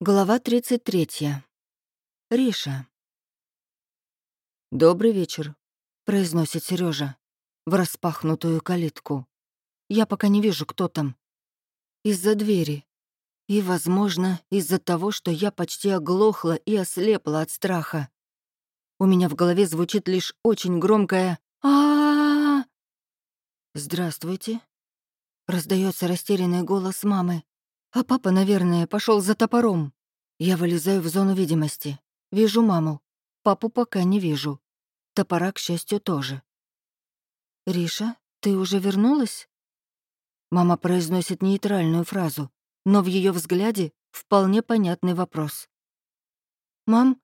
Глава 33. Риша. «Добрый вечер», — произносит Сережа в распахнутую калитку. Я пока не вижу, кто там. Из-за двери. И, возможно, из-за того, что я почти оглохла и ослепла от страха. У меня в голове звучит лишь очень громкое а, «Здравствуйте», — раздается растерянный голос мамы. А папа, наверное, пошел за топором. Я вылезаю в зону видимости. Вижу маму. Папу пока не вижу. Топора, к счастью, тоже. «Риша, ты уже вернулась?» Мама произносит нейтральную фразу, но в ее взгляде вполне понятный вопрос. «Мам,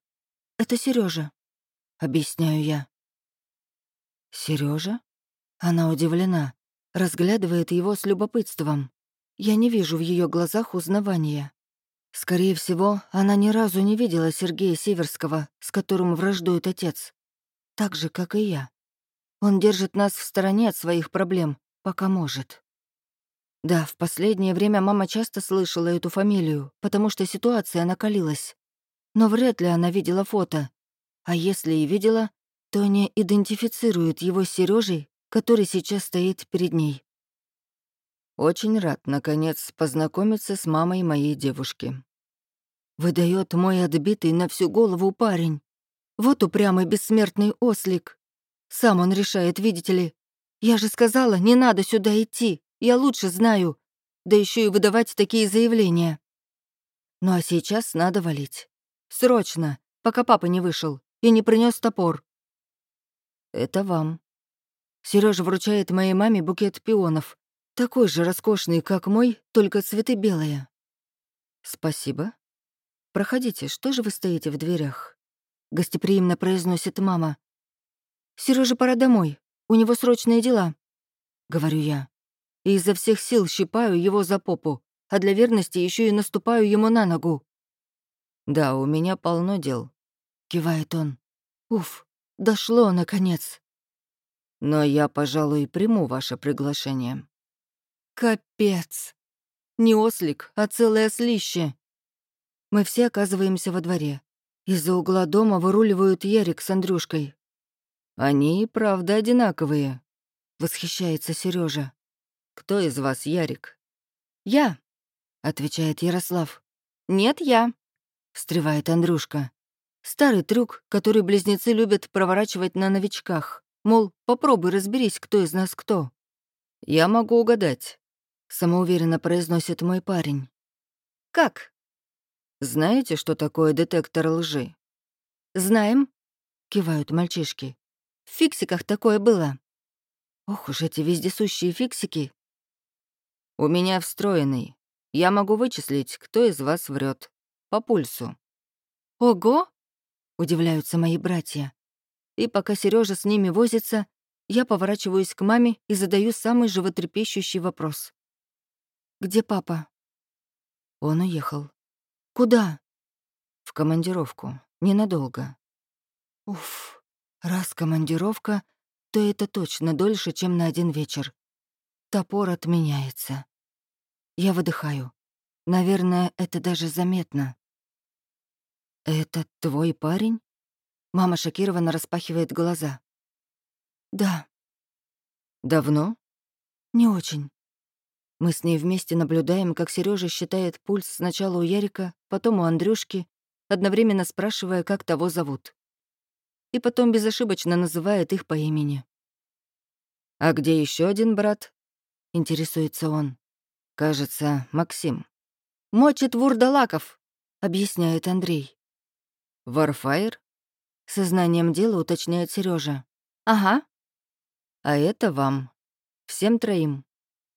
это Сережа, объясняю я. Сережа? Она удивлена, разглядывает его с любопытством. Я не вижу в ее глазах узнавания. Скорее всего, она ни разу не видела Сергея Северского, с которым враждует отец. Так же, как и я. Он держит нас в стороне от своих проблем, пока может. Да, в последнее время мама часто слышала эту фамилию, потому что ситуация накалилась. Но вряд ли она видела фото. А если и видела, то не идентифицирует его с Сережей, который сейчас стоит перед ней. Очень рад, наконец, познакомиться с мамой моей девушки. Выдает мой отбитый на всю голову парень. Вот упрямый бессмертный ослик. Сам он решает, видите ли. Я же сказала, не надо сюда идти, я лучше знаю. Да еще и выдавать такие заявления. Ну а сейчас надо валить. Срочно, пока папа не вышел и не принес топор. Это вам. Сережа вручает моей маме букет пионов, такой же роскошный, как мой, только цветы белые. Спасибо. Проходите, что же вы стоите в дверях? Гостеприимно произносит мама. Сережа, пора домой. У него срочные дела. Говорю я. И изо всех сил щипаю его за попу, а для верности еще и наступаю ему на ногу. «Да, у меня полно дел», — кивает он. «Уф, дошло, наконец». «Но я, пожалуй, приму ваше приглашение». Капец. Не ослик, а целое слище. Мы все оказываемся во дворе. Из-за угла дома выруливают Ярик с Андрюшкой. Они, правда, одинаковые. Восхищается Сережа. Кто из вас Ярик? Я, отвечает Ярослав. Нет, я, встревает Андрюшка. Старый трюк, который близнецы любят проворачивать на новичках. Мол, попробуй разберись, кто из нас кто. Я могу угадать самоуверенно произносит мой парень. «Как?» «Знаете, что такое детектор лжи?» «Знаем», — кивают мальчишки. «В фиксиках такое было». «Ох уж эти вездесущие фиксики!» «У меня встроенный. Я могу вычислить, кто из вас врет. По пульсу». «Ого!» — удивляются мои братья. И пока Сережа с ними возится, я поворачиваюсь к маме и задаю самый животрепещущий вопрос. Где папа?» Он уехал. «Куда?» «В командировку. Ненадолго». «Уф, раз командировка, то это точно дольше, чем на один вечер. Топор отменяется. Я выдыхаю. Наверное, это даже заметно». «Это твой парень?» Мама шокированно распахивает глаза. «Да». «Давно?» «Не очень. Мы с ней вместе наблюдаем, как Сережа считает пульс сначала у Ярика, потом у Андрюшки, одновременно спрашивая, как того зовут. И потом безошибочно называет их по имени. «А где еще один брат?» — интересуется он. «Кажется, Максим». «Мочит вурдалаков», — объясняет Андрей. «Варфайр?» — сознанием дела уточняет Сережа. «Ага». «А это вам. Всем троим.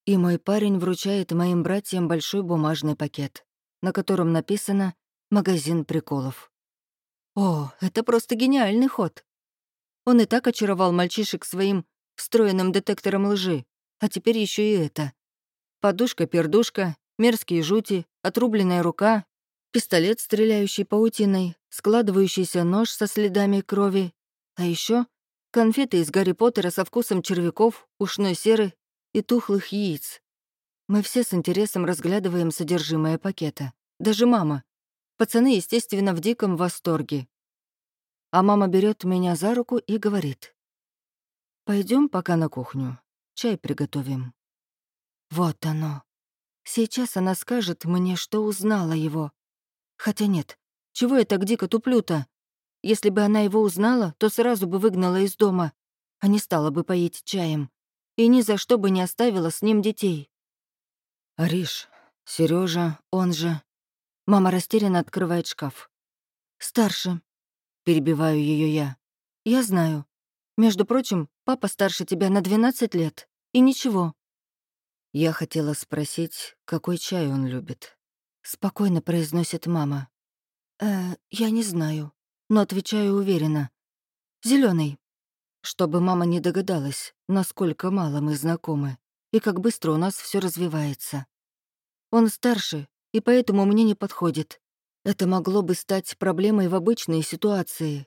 И мой парень вручает моим братьям большой бумажный пакет, на котором написано «Магазин приколов». О, это просто гениальный ход. Он и так очаровал мальчишек своим встроенным детектором лжи, а теперь еще и это. Подушка-пердушка, мерзкие жути, отрубленная рука, пистолет, стреляющий паутиной, складывающийся нож со следами крови, а еще конфеты из Гарри Поттера со вкусом червяков, ушной серы и тухлых яиц. Мы все с интересом разглядываем содержимое пакета. Даже мама. Пацаны, естественно, в диком восторге. А мама берет меня за руку и говорит. Пойдем пока на кухню, чай приготовим. Вот оно. Сейчас она скажет мне, что узнала его. Хотя нет, чего я так дико туплю-то? Если бы она его узнала, то сразу бы выгнала из дома, а не стала бы поить чаем. И ни за что бы не оставила с ним детей. Ариш, Сережа, он же... Мама растерянно открывает шкаф. «Старше», — перебиваю ее я. «Я знаю. Между прочим, папа старше тебя на 12 лет. И ничего». Я хотела спросить, какой чай он любит. Спокойно произносит мама. «Э, я не знаю но отвечаю уверенно. Зеленый, Чтобы мама не догадалась, насколько мало мы знакомы и как быстро у нас все развивается. Он старше, и поэтому мне не подходит. Это могло бы стать проблемой в обычной ситуации.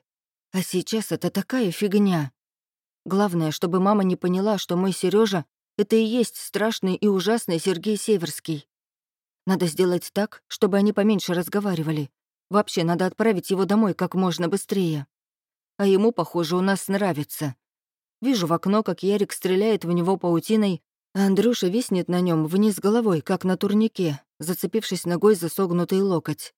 А сейчас это такая фигня. Главное, чтобы мама не поняла, что мой Сережа это и есть страшный и ужасный Сергей Северский. Надо сделать так, чтобы они поменьше разговаривали, Вообще надо отправить его домой как можно быстрее. А ему, похоже, у нас нравится. Вижу в окно, как Ярик стреляет в него паутиной, а Андрюша виснет на нем вниз головой, как на турнике, зацепившись ногой за согнутый локоть.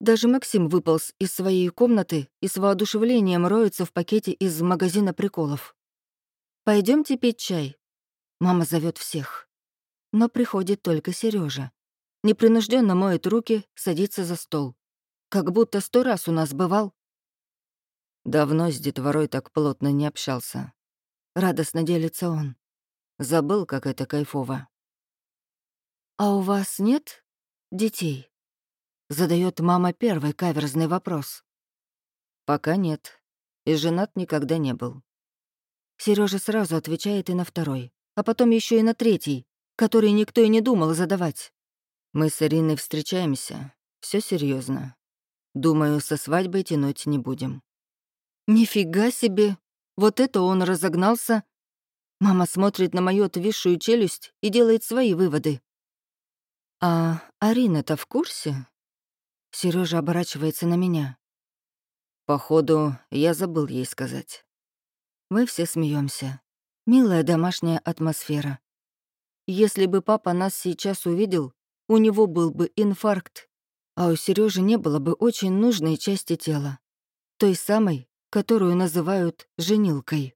Даже Максим выполз из своей комнаты и с воодушевлением роется в пакете из магазина приколов. Пойдемте пить чай. Мама зовет всех. Но приходит только Сережа. Непринужденно моет руки, садится за стол. Как будто сто раз у нас бывал. Давно с детворой так плотно не общался. Радостно делится он. Забыл, как это кайфово. «А у вас нет детей?» Задает мама первый каверзный вопрос. «Пока нет. И женат никогда не был». Сережа сразу отвечает и на второй, а потом еще и на третий, который никто и не думал задавать. Мы с Ириной встречаемся. Все серьезно. Думаю, со свадьбой тянуть не будем». «Нифига себе! Вот это он разогнался!» Мама смотрит на мою отвисшую челюсть и делает свои выводы. «А Арина-то в курсе?» Сережа оборачивается на меня. Походу, я забыл ей сказать. Мы все смеемся. Милая домашняя атмосфера. Если бы папа нас сейчас увидел, у него был бы инфаркт а у Сережи не было бы очень нужной части тела. Той самой, которую называют женилкой.